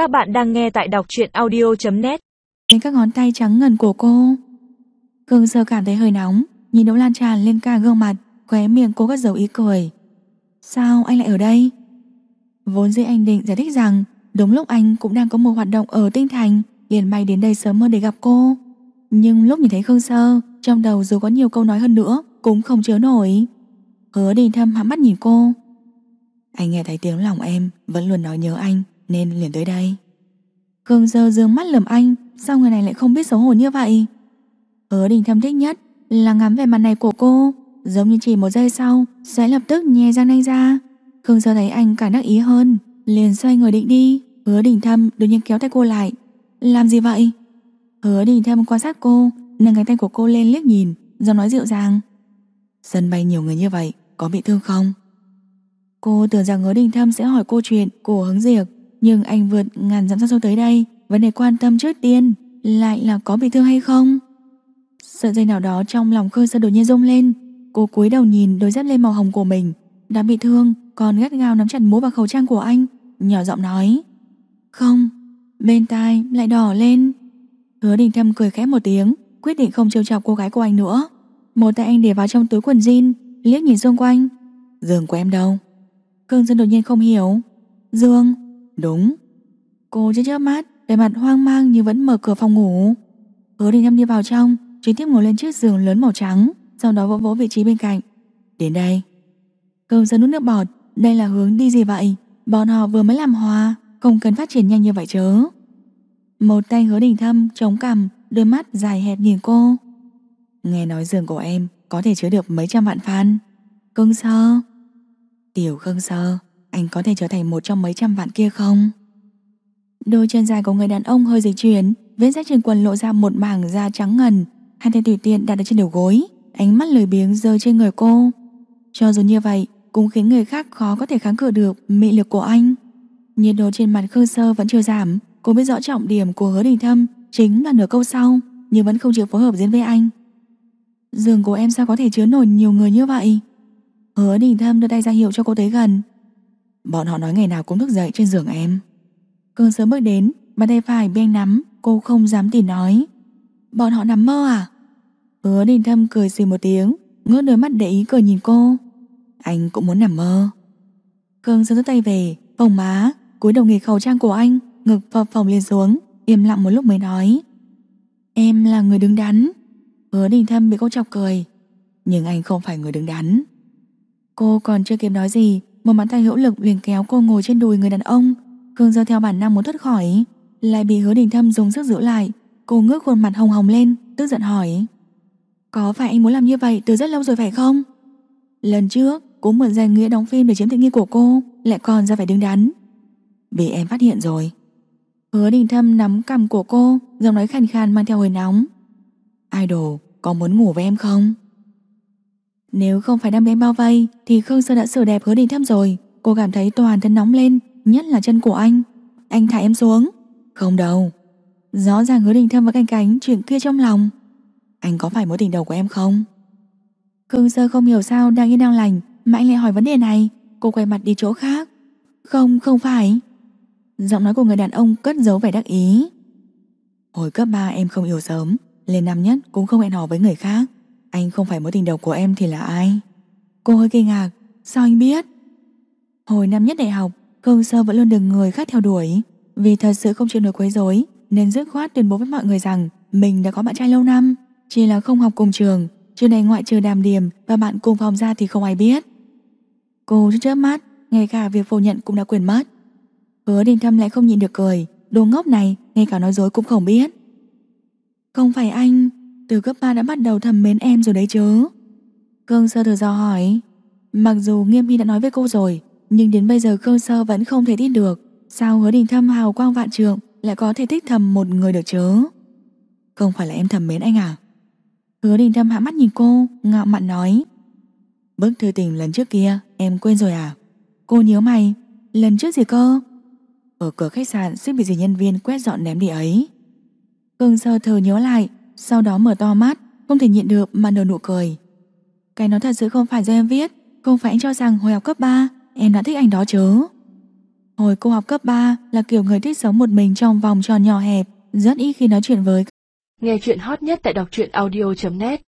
Các bạn đang nghe tại đọc truyện audio.net Đến các ngón tay trắng ngần của cô. Cường sơ cảm thấy hơi nóng, Nhìn đỗ lan tràn lên cả gương mặt, Khóe miệng cô cất dấu ý cười. Sao anh lại ở đây? Vốn dĩ anh định giải thích rằng, Đúng lúc anh cũng đang có một hoạt động ở Tinh Thành, Liền bay đến đây sớm hơn để gặp cô. Nhưng lúc nhìn thấy Khương Sơ, Trong đầu dù có nhiều câu nói hơn nữa, Cũng không chứa nổi. Hứa đình thâm hãm mắt nhìn cô. Anh nghe thấy tiếng lòng em, Vẫn luôn nói nhớ anh. Nên liền tới đây. Khương Sơ dương mắt lườm anh, Sao người này lại không biết xấu hổ như vậy? Hứa đình thâm thích nhất Là ngắm về mặt này của cô, Giống như chỉ một giây sau Sẽ lập tức nhè răng anh ra. Khương Sơ thấy anh càng đắc ý hơn, Liền xoay người định đi. Hứa đình thâm đột nhiên kéo tay cô lại. Làm gì vậy? Hứa đình thâm quan sát cô, Nâng cánh tay của cô lên liếc nhìn, Giọng nói dịu dàng. Sân bay nhiều người như vậy, Có bị thương không? Cô tưởng rằng hứa đình thâm sẽ hỏi cô chuyện của hứng diệt nhưng anh vượt ngàn dặm xa xôi tới đây? Vấn đề quan tâm trước tiên Lại là có bị thương hay không? Sợi dây nào đó trong lòng khơi Sơ đột nhiên rung lên. Cô cúi đầu nhìn đôi dép lên màu hồng của mình. Đã bị thương, Còn gắt gao nắm chặt mũ và khẩu trang của anh, Nhỏ giọng nói. Không, Bên tai lại đỏ lên. Hứa đình thâm cười khẽ một tiếng, Quyết định không trêu chọc cô gái của anh nữa. Một tay anh để vào trong túi quần jean, Liếc nhìn xung quanh. Giường của em đâu? Khương Dân đột nhiên không hiểu. Dương Đúng. Cô chớp chớp mắt Về mặt hoang mang như vẫn mở cửa phòng ngủ. Hứa đình thâm đi vào trong, Trực tiếp ngồi lên chiếc giường lớn màu trắng, Sau đó vỗ vỗ vị trí bên cạnh. Đến đây. Cơm Dân nuốt nước bọt, Đây là hướng đi gì vậy? Bọn họ vừa mới làm hòa, Không cần phát triển nhanh như vậy chớ. Một tay hứa đình thâm, chống cằm, Đôi mắt dài hẹp nhìn cô. Nghe nói giường của em Có thể chứa được mấy trăm vạn fan. Cưng sơ. Tiểu cưng Sơ. Anh có thể trở thành một trong mấy trăm vạn kia không? Đôi chân dài của người đàn ông hơi dịch chuyển, Vết rách trên quần lộ ra một mảng da trắng ngần. Hai tay tùy tiện đặt ở trên đầu gối, Ánh mắt lười biếng rơi trên người cô. Cho dù như vậy, Cũng khiến người khác khó có thể kháng cự được Mị lực của anh. Nhiệt độ trên mặt Khương Sơ vẫn chưa giảm. Cô biết rõ trọng điểm của hứa đình thâm Chính là nửa câu sau, Nhưng vẫn không chịu phối hợp diễn với anh. Giường của em sao có thể chứa nổi nhiều người như vậy? Hứa đình thâm đưa tay ra hiệu cho cô tới gần. Bọn họ nói ngày nào cũng thức dậy trên giường em. Cơn sớm bước đến, Bàn tay phải bị anh nắm, Cô không dám tìm nói. Bọn họ nằm mơ à? Hứa đình thâm cười xì một tiếng, Ngước đôi mắt để ý cười nhìn cô. Anh cũng muốn nằm mơ. Cơn sớm rút tay về phòng má, cúi đầu nghề khẩu trang của anh, Ngực phập phồng lên xuống, Im lặng một lúc mới nói. Em là người đứng đắn. Hứa đình thâm bị cô chọc cười. Nhưng anh không phải người đứng đắn. Cô còn chưa kịp nói gì một bàn tay hữu lực liền kéo cô ngồi trên đùi người đàn ông. Khương Dơ theo bản năng muốn thoát khỏi, Lại bị hứa đình thâm dùng sức giữ lại. Cô ngước khuôn mặt hồng hồng lên, Tức giận hỏi, Có phải anh muốn làm như vậy từ rất lâu rồi phải không? Lần trước, cũng mượn danh nghĩa đóng phim để chiếm tiện nghi của cô, Lại còn ra phải đứng đắn. Bị em phát hiện rồi. Hứa đình thâm nắm cầm của cô, Giọng nói khàn khàn mang theo hồi nóng. Idol, có muốn ngủ với em không? Nếu không phải đam em bao vây, Thì Khương Sơ đã sửa đẹp hứa đình thâm rồi. Cô cảm thấy toàn thân nóng lên, Nhất là chân của anh. Anh thả em xuống. Không đâu. Rõ ràng hứa đình thâm và canh cánh chuyện kia trong lòng. Anh có phải mối tình đầu của em không? Khương Sơ không hiểu sao đang yên đang lành, Mà anh lại hỏi vấn đề này. Cô quay mặt đi chỗ khác. Không không phải. Giọng nói của người đàn ông cất giấu vẻ đắc ý. Hồi cấp 3 em không yêu sớm, Lên năm nhất cũng không hẹn hò với người khác anh không phải mối tình đầu của em thì là ai? Cô hơi kinh ngạc. Sao anh biết? Hồi năm nhất đại học công Sơ vẫn luôn được người khác theo đuổi. Vì thật sự không chịu nổi quấy rối, Nên dứt khoát tuyên bố với mọi người rằng Mình đã có bạn trai lâu năm. Chỉ là không học cùng trường Trường này ngoại trừ đàm điểm Và bạn cùng phòng ra thì không ai biết. Cô chớp mắt, Ngay cả việc phủ nhận cũng đã quên mất. Hứa đình thâm lại không nhịn được cười. Đồ ngốc này, ngay cả nói dối cũng không biết. Không phải anh từ cấp 3 đã bắt đầu thầm mến em rồi đấy chứ? Khương Sơ thử do hỏi. Mặc dù Nghiêm Hy đã nói với cô rồi, Nhưng đến bây giờ Khương Sơ vẫn không thể tin được Sao hứa đình thâm hào quang vạn trường Lại có thể thích thầm một người được chứ? Không phải là em thầm mến anh à? Hứa đình thâm hạ mắt nhìn cô, Ngạo mạn nói. Bức thư tình lần trước kia, em quên rồi à? Cô nhớ mày, Lần trước gì cơ? Ở cửa khách sạn suýt bị gì nhân viên quét dọn ném đi ấy. Khương Sơ thờ nhớ lại sau đó mở to mắt Không thể nhịn được mà nở nụ cười Cái nó thật sự không phải do em viết Không phải anh cho rằng hồi học cấp 3 Em đã thích anh đó chứ Hồi cô học cấp 3 là kiểu người thích sống một mình trong vòng tròn nhỏ hẹp, rất ít khi nói chuyện với. Nghe chuyện hot nhất tại đọc truyện audio.net